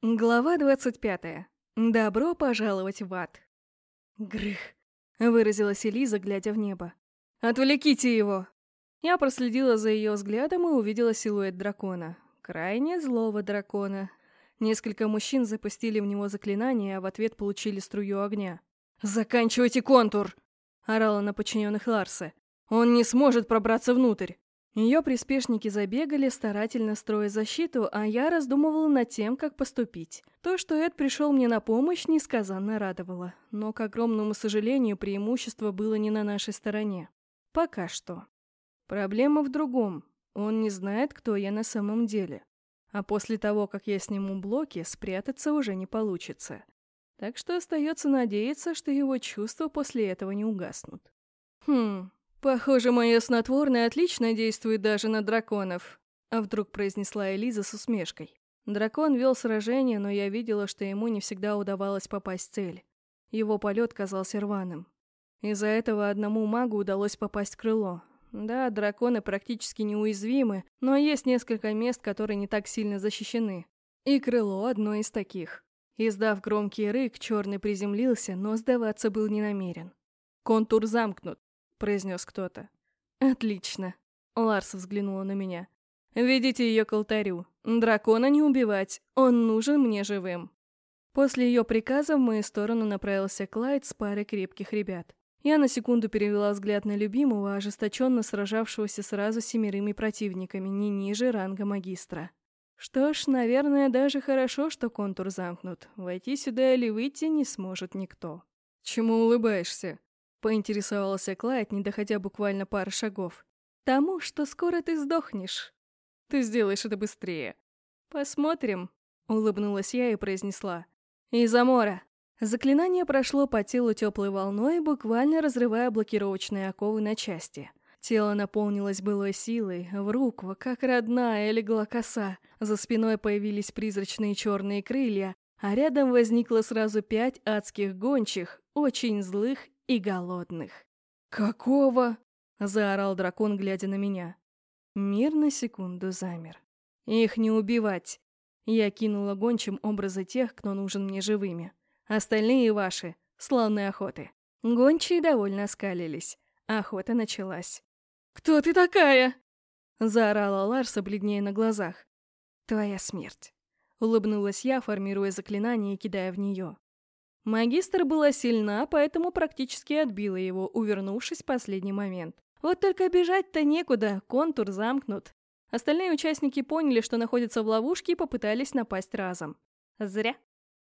Глава 25. Добро пожаловать в ад. Грых, выразилась Элиза, глядя в небо. Отвлеките его! Я проследила за ее взглядом и увидела силуэт дракона. Крайне злого дракона. Несколько мужчин запустили в него заклинание, а в ответ получили струю огня. «Заканчивайте контур!» — орала на подчиненных Ларса. «Он не сможет пробраться внутрь!» Ее приспешники забегали, старательно строя защиту, а я раздумывала над тем, как поступить. То, что Эд пришел мне на помощь, несказанно радовало. Но, к огромному сожалению, преимущество было не на нашей стороне. Пока что. Проблема в другом. Он не знает, кто я на самом деле. А после того, как я сниму блоки, спрятаться уже не получится. Так что остается надеяться, что его чувства после этого не угаснут. Хм, похоже, мое снотворное отлично действует даже на драконов. А вдруг произнесла Элиза с усмешкой. Дракон вел сражение, но я видела, что ему не всегда удавалось попасть в цель. Его полет казался рваным. Из-за этого одному магу удалось попасть в крыло, да, драконы практически неуязвимы, но есть несколько мест, которые не так сильно защищены. И крыло одно из таких. Издав громкий рык, черный приземлился, но сдаваться был не намерен. «Контур замкнут», — произнес кто-то. «Отлично», — Ларс взглянула на меня. «Ведите ее к алтарю. Дракона не убивать, он нужен мне живым». После ее приказа в мою сторону направился Клайд с парой крепких ребят. Я на секунду перевела взгляд на любимого, ожесточенно сражавшегося сразу семерыми противниками, не ниже ранга магистра. Что ж, наверное, даже хорошо, что контур замкнут. Войти сюда или выйти не сможет никто. «Чему улыбаешься?» — поинтересовался Клайд, не доходя буквально пары шагов. «Тому, что скоро ты сдохнешь. Ты сделаешь это быстрее». «Посмотрим», — улыбнулась я и произнесла. «Изамора, Заклинание прошло по телу теплой волной, буквально разрывая блокировочные оковы на части. Тело наполнилось былой силой, в руку, как родная, легла коса. За спиной появились призрачные черные крылья, а рядом возникло сразу пять адских гончих, очень злых и голодных. «Какого?» — заорал дракон, глядя на меня. Мир на секунду замер. «Их не убивать!» Я кинула гончим образы тех, кто нужен мне живыми. Остальные ваши. Славной охоты». Гончие довольно оскалились. Охота началась. «Кто ты такая?» Заорала Ларса, бледнее на глазах. «Твоя смерть». Улыбнулась я, формируя заклинание и кидая в нее. Магистр была сильна, поэтому практически отбила его, увернувшись в последний момент. Вот только бежать-то некуда, контур замкнут. Остальные участники поняли, что находятся в ловушке и попытались напасть разом. Зря.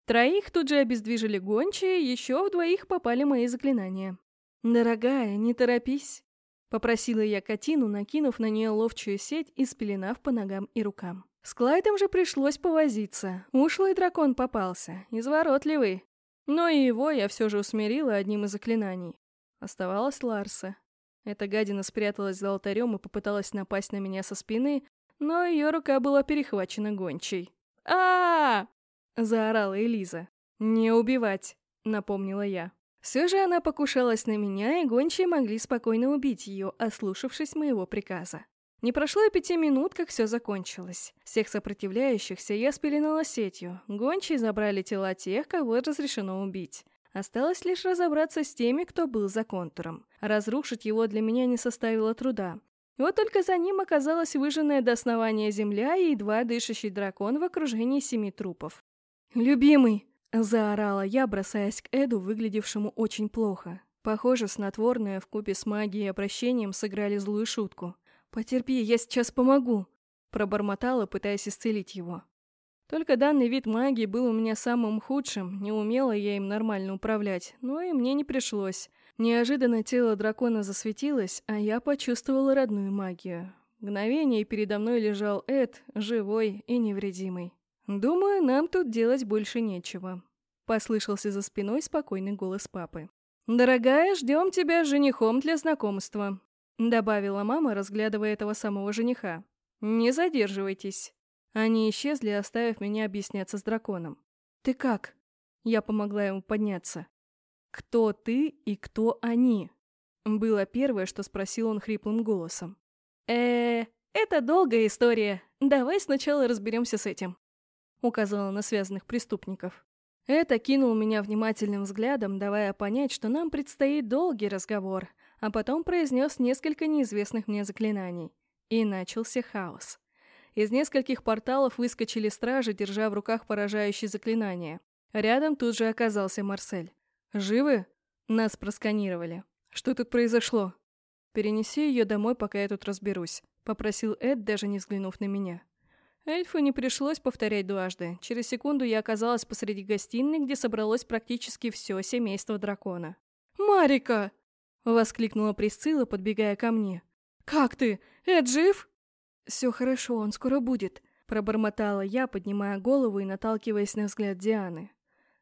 Троих тут же обездвижили гончие, еще в двоих попали мои заклинания. «Дорогая, не торопись», — попросила я Катину, накинув на нее ловчую сеть и спеленав по ногам и рукам. С Клайдом же пришлось повозиться. Ушлый дракон попался, изворотливый. Но и его я все же усмирила одним из заклинаний. Оставалась Ларса. Эта гадина спряталась за алтарем и попыталась напасть на меня со спины, но ее рука была перехвачена гончей. а, -а, заорала Элиза. «Не убивать», — напомнила я. Все же она покушалась на меня, и гончие могли спокойно убить ее, ослушавшись моего приказа. Не прошло и пяти минут, как все закончилось. Всех сопротивляющихся я спеленала сетью. Гончие забрали тела тех, кого разрешено убить. Осталось лишь разобраться с теми, кто был за контуром. Разрушить его для меня не составило труда. Вот только за ним оказалась выжженная до основания земля и едва дышащий дракон в окружении семи трупов. «Любимый!» — заорала я, бросаясь к Эду, выглядевшему очень плохо. Похоже, снотворное вкупе с магией и обращением сыграли злую шутку. «Потерпи, я сейчас помогу!» — пробормотала, пытаясь исцелить его. Только данный вид магии был у меня самым худшим, не умела я им нормально управлять, но и мне не пришлось. Неожиданно тело дракона засветилось, а я почувствовала родную магию. Мгновение передо мной лежал Эд, живой и невредимый. «Думаю, нам тут делать больше нечего», — послышался за спиной спокойный голос папы. «Дорогая, ждем тебя с женихом для знакомства», — добавила мама, разглядывая этого самого жениха. «Не задерживайтесь». Они исчезли, оставив меня объясняться с драконом. «Ты как?» Я помогла ему подняться. «Кто ты и кто они?» Было первое, что спросил он хриплым голосом. э это долгая история. Давай сначала разберемся с этим». указала на связанных преступников. Это кинул меня внимательным взглядом, давая понять, что нам предстоит долгий разговор, а потом произнес несколько неизвестных мне заклинаний. И начался хаос. Из нескольких порталов выскочили стражи, держа в руках поражающие заклинания. Рядом тут же оказался Марсель. «Живы?» Нас просканировали. «Что тут произошло?» «Перенеси ее домой, пока я тут разберусь», — попросил Эд, даже не взглянув на меня. Эльфу не пришлось повторять дважды. Через секунду я оказалась посреди гостиной, где собралось практически все семейство дракона. «Марика!» — воскликнула Присцилла, подбегая ко мне. «Как ты? Эд жив?» «Все хорошо, он скоро будет», — пробормотала я, поднимая голову и наталкиваясь на взгляд Дианы.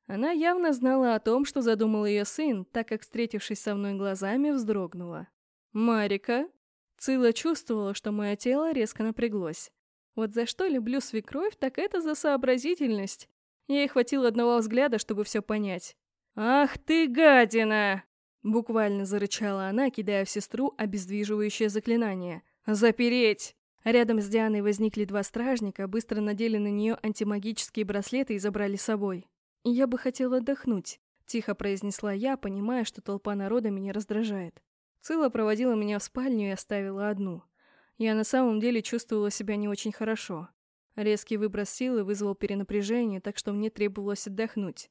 Она явно знала о том, что задумал ее сын, так как, встретившись со мной глазами, вздрогнула. «Марика?» Цила чувствовала, что мое тело резко напряглось. Вот за что люблю свекровь, так это за сообразительность. Ей хватило одного взгляда, чтобы все понять. «Ах ты, гадина!» Буквально зарычала она, кидая в сестру обездвиживающее заклинание. «Запереть!» Рядом с Дианой возникли два стражника, быстро надели на нее антимагические браслеты и забрали с собой. «Я бы хотела отдохнуть», — тихо произнесла я, понимая, что толпа народа меня раздражает. Цила проводила меня в спальню и оставила одну. Я на самом деле чувствовала себя не очень хорошо. Резкий выброс силы вызвал перенапряжение, так что мне требовалось отдохнуть.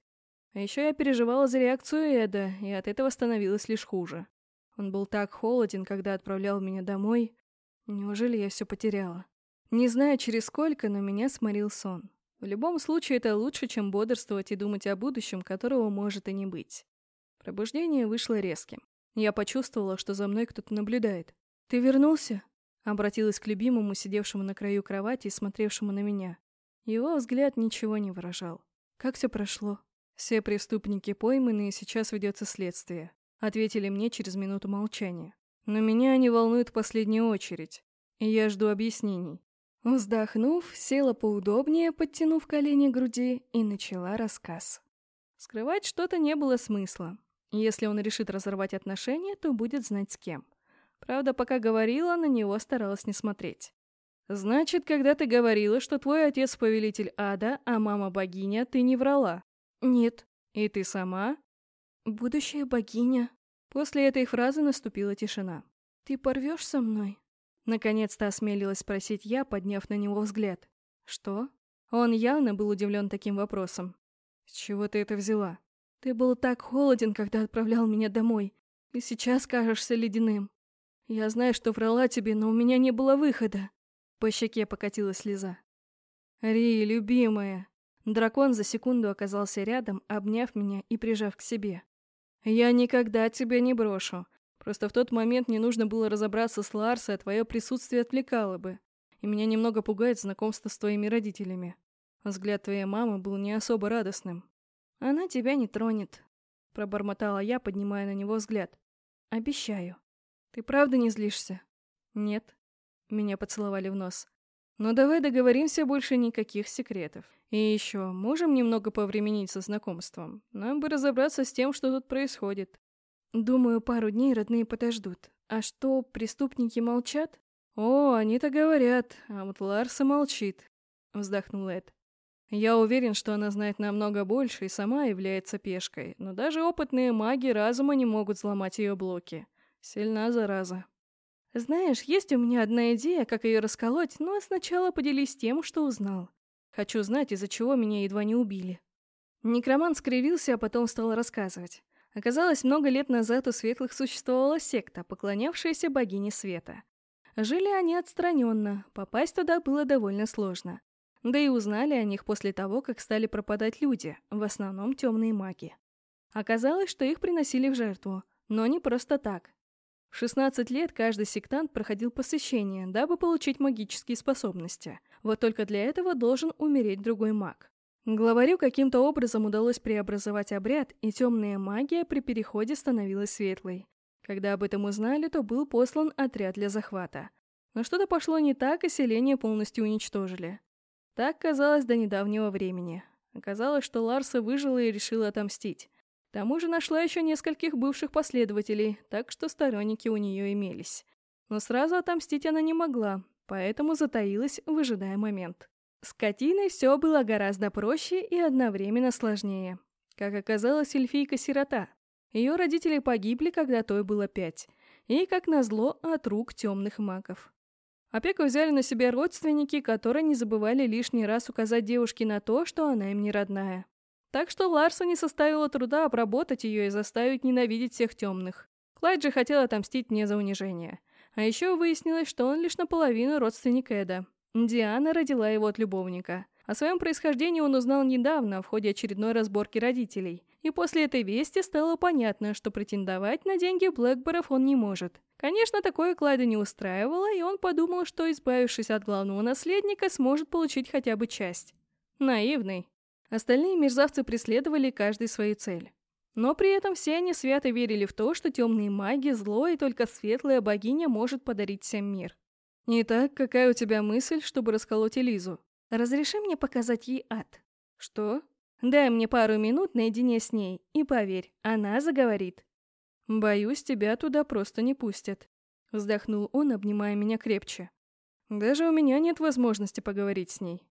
А еще я переживала за реакцию Эда, и от этого становилось лишь хуже. Он был так холоден, когда отправлял меня домой. Неужели я все потеряла? Не знаю, через сколько, но меня сморил сон. В любом случае, это лучше, чем бодрствовать и думать о будущем, которого может и не быть. Пробуждение вышло резким. Я почувствовала, что за мной кто-то наблюдает. «Ты вернулся?» Обратилась к любимому, сидевшему на краю кровати и смотревшему на меня. Его взгляд ничего не выражал. «Как все прошло?» «Все преступники пойманы, и сейчас ведется следствие», — ответили мне через минуту молчания. «Но меня они волнуют в последнюю очередь, и я жду объяснений». Вздохнув, села поудобнее, подтянув колени к груди, и начала рассказ. Скрывать что-то не было смысла. Если он решит разорвать отношения, то будет знать с кем. Правда, пока говорила, на него старалась не смотреть. «Значит, когда ты говорила, что твой отец повелитель ада, а мама богиня, ты не врала?» «Нет». «И ты сама?» «Будущая богиня». После этой фразы наступила тишина. «Ты порвешь со мной?» Наконец-то осмелилась спросить я, подняв на него взгляд. «Что?» Он явно был удивлен таким вопросом. «С чего ты это взяла?» «Ты был так холоден, когда отправлял меня домой, и сейчас кажешься ледяным. Я знаю, что врала тебе, но у меня не было выхода. По щеке покатилась слеза. Ри, любимая. Дракон за секунду оказался рядом, обняв меня и прижав к себе. Я никогда тебя не брошу. Просто в тот момент мне нужно было разобраться с Ларсой, а твое присутствие отвлекало бы. И меня немного пугает знакомство с твоими родителями. Взгляд твоей мамы был не особо радостным. Она тебя не тронет, пробормотала я, поднимая на него взгляд. Обещаю. Ты правда не злишься? Нет. Меня поцеловали в нос. Но давай договоримся, больше никаких секретов. И еще, можем немного повременить со знакомством? Нам бы разобраться с тем, что тут происходит. Думаю, пару дней родные подождут. А что, преступники молчат? О, они-то говорят, а вот Ларса молчит. Вздохнул Эд. Я уверен, что она знает намного больше и сама является пешкой, но даже опытные маги разума не могут взломать ее блоки. Сильна зараза. Знаешь, есть у меня одна идея, как ее расколоть, но сначала поделись тем, что узнал. Хочу знать, из-за чего меня едва не убили. Некромант скривился, а потом стал рассказывать. Оказалось, много лет назад у светлых существовала секта, поклонявшаяся богине света. Жили они отстраненно, попасть туда было довольно сложно. Да и узнали о них после того, как стали пропадать люди, в основном темные маги. Оказалось, что их приносили в жертву, но не просто так. В 16 лет каждый сектант проходил посвящение, дабы получить магические способности. Вот только для этого должен умереть другой маг. Главарю каким-то образом удалось преобразовать обряд, и темная магия при переходе становилась светлой. Когда об этом узнали, то был послан отряд для захвата. Но что-то пошло не так, и селение полностью уничтожили. Так казалось до недавнего времени. Оказалось, что Ларса выжила и решила отомстить. К тому же нашла еще нескольких бывших последователей, так что сторонники у нее имелись. Но сразу отомстить она не могла, поэтому затаилась, выжидая момент. С Катиной все было гораздо проще и одновременно сложнее. Как оказалось, эльфийка-сирота. Ее родители погибли, когда той было пять. И, как назло, от рук темных магов. Опеку взяли на себя родственники, которые не забывали лишний раз указать девушке на то, что она им не родная. Так что Ларсу не составило труда обработать ее и заставить ненавидеть всех темных. Клайд же хотел отомстить мне за унижение. А еще выяснилось, что он лишь наполовину родственник Эда. Диана родила его от любовника. О своем происхождении он узнал недавно, в ходе очередной разборки родителей. И после этой вести стало понятно, что претендовать на деньги Блэкборов он не может. Конечно, такое Клайда не устраивало, и он подумал, что, избавившись от главного наследника, сможет получить хотя бы часть. Наивный. Остальные мерзавцы преследовали каждый свою цель. Но при этом все они свято верили в то, что темные маги, зло и только светлая богиня может подарить всем мир. «Итак, какая у тебя мысль, чтобы расколоть Элизу?» «Разреши мне показать ей ад». «Что?» «Дай мне пару минут наедине с ней, и поверь, она заговорит». «Боюсь, тебя туда просто не пустят», — вздохнул он, обнимая меня крепче. «Даже у меня нет возможности поговорить с ней».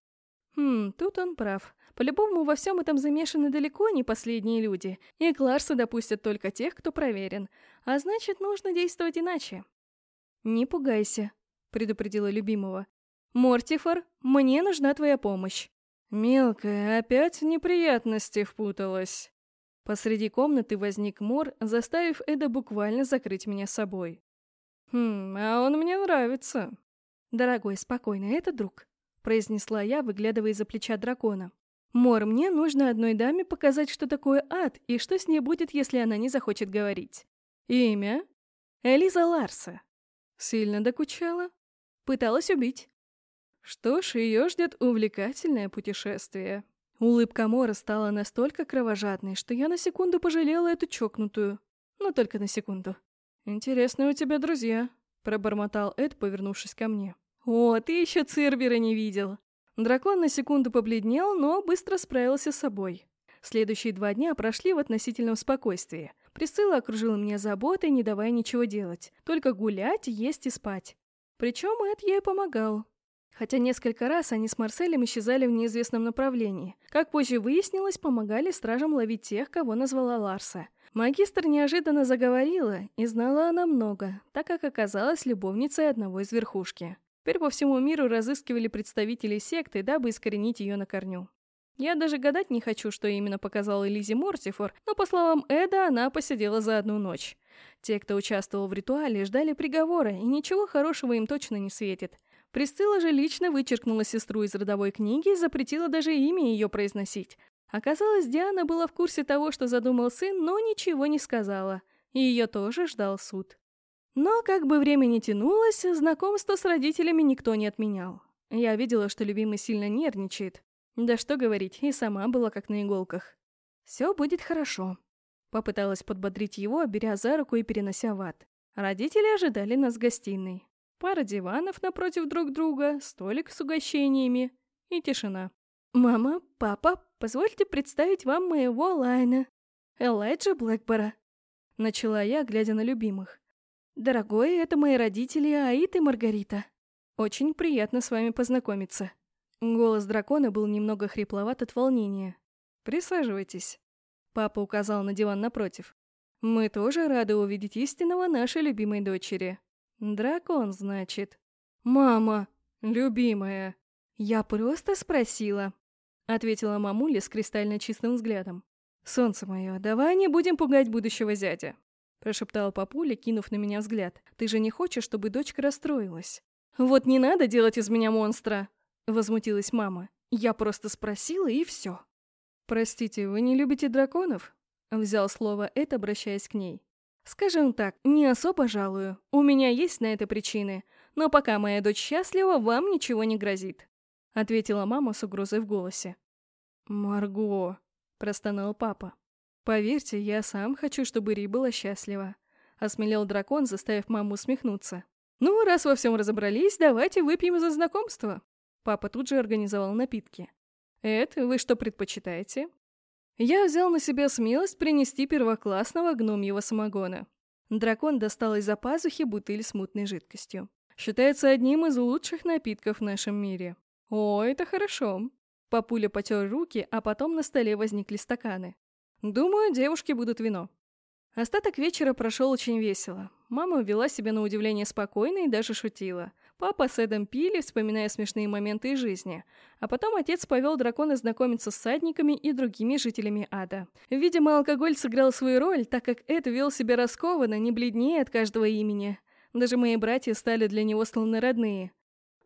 Хм, тут он прав. По-любому во всем этом замешаны далеко не последние люди, и Кларса допустят только тех, кто проверен. А значит, нужно действовать иначе. «Не пугайся», — предупредила любимого. «Мортифор, мне нужна твоя помощь». Мелкая опять в неприятности впуталась. Посреди комнаты возник Мор, заставив Эда буквально закрыть меня собой. «Хм, а он мне нравится». «Дорогой, спокойно, это друг», — произнесла я, выглядывая из-за плеча дракона. «Мор, мне нужно одной даме показать, что такое ад, и что с ней будет, если она не захочет говорить». «Имя?» «Элиза Ларса». «Сильно докучала?» Пыталась убить. Что ж, ее ждет увлекательное путешествие. Улыбка Мора стала настолько кровожадной, что я на секунду пожалела эту чокнутую. Но только на секунду. «Интересные у тебя друзья», — пробормотал Эд, повернувшись ко мне. «О, ты еще Цербера не видел!» Дракон на секунду побледнел, но быстро справился с собой. Следующие два дня прошли в относительном спокойствии. Присыла окружила меня заботой, не давая ничего делать. Только гулять, есть и спать. Причем Эд ей помогал. Хотя несколько раз они с Марселем исчезали в неизвестном направлении. Как позже выяснилось, помогали стражам ловить тех, кого назвала Ларса. Магистр неожиданно заговорила, и знала она много, так как оказалась любовницей одного из верхушки. Теперь по всему миру разыскивали представителей секты, дабы искоренить ее на корню. Я даже гадать не хочу, что именно показала Лизи Мортифор, но, по словам Эда, она посидела за одну ночь. Те, кто участвовал в ритуале, ждали приговора, и ничего хорошего им точно не светит. Присцилла же лично вычеркнула сестру из родовой книги и запретила даже имя ее произносить. Оказалось, Диана была в курсе того, что задумал сын, но ничего не сказала. И ее тоже ждал суд. Но как бы время ни тянулось, знакомство с родителями никто не отменял. Я видела, что любимый сильно нервничает. Да что говорить, и сама была как на иголках. «Все будет хорошо», Попыталась подбодрить его, беря за руку и перенося в ад. Родители ожидали нас в гостиной. Пара диванов напротив друг друга, столик с угощениями и тишина. «Мама, папа, позвольте представить вам моего Лайна, Элайджа Блэкбора», — начала я, глядя на любимых. «Дорогой, это мои родители Аид и Маргарита. Очень приятно с вами познакомиться». Голос дракона был немного хрипловат от волнения. «Присаживайтесь». Папа указал на диван напротив. «Мы тоже рады увидеть истинного нашей любимой дочери. Дракон, значит». «Мама, любимая». «Я просто спросила», — ответила мамуля с кристально чистым взглядом. «Солнце мое, давай не будем пугать будущего зятя», — прошептал папуля, кинув на меня взгляд. «Ты же не хочешь, чтобы дочка расстроилась?» «Вот не надо делать из меня монстра!» — возмутилась мама. «Я просто спросила, и все». «Простите, вы не любите драконов?» Взял слово Эд, обращаясь к ней. «Скажем так, не особо жалую. У меня есть на это причины. Но пока моя дочь счастлива, вам ничего не грозит», — ответила мама с угрозой в голосе. «Марго», — простонал папа. «Поверьте, я сам хочу, чтобы Ри была счастлива», — осмелел дракон, заставив маму усмехнуться. «Ну, раз во всем разобрались, давайте выпьем за знакомство». Папа тут же организовал напитки. Эд, вы что предпочитаете? Я взял на себя смелость принести первоклассного гномьего самогона. Дракон достал из-за пазухи бутыль с мутной жидкостью. Считается одним из лучших напитков в нашем мире. О, это хорошо. Папуля потер руки, а потом на столе возникли стаканы. Думаю, девушки будут вино. Остаток вечера прошел очень весело. Мама вела себя на удивление спокойно и даже шутила. Папа с Эдом пили, вспоминая смешные моменты из жизни. А потом отец повел дракона знакомиться с садниками и другими жителями ада. Видимо, алкоголь сыграл свою роль, так как Эд вел себя раскованно, не бледнее от каждого имени. Даже мои братья стали для него словно родные.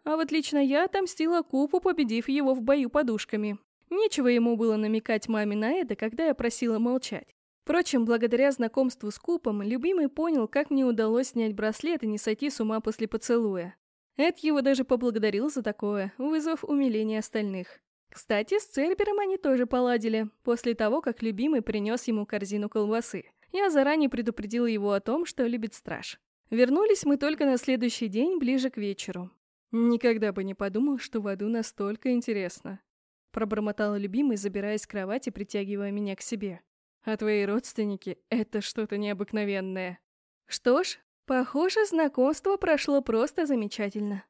А вот лично я отомстила Купу, победив его в бою подушками. Нечего ему было намекать маме на это, когда я просила молчать. Впрочем, благодаря знакомству с Купом, любимый понял, как мне удалось снять браслет и не сойти с ума после поцелуя. Эд его даже поблагодарил за такое, вызвав умиление остальных. Кстати, с Цербером они тоже поладили, после того, как любимый принес ему корзину колбасы. Я заранее предупредила его о том, что любит страж. Вернулись мы только на следующий день, ближе к вечеру. Никогда бы не подумал, что в аду настолько интересно. Пробормотала любимый, забираясь с кровати, притягивая меня к себе. А твои родственники — это что-то необыкновенное. Что ж, похоже, знакомство прошло просто замечательно.